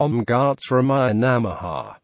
Om Gats Ramaya Namaha.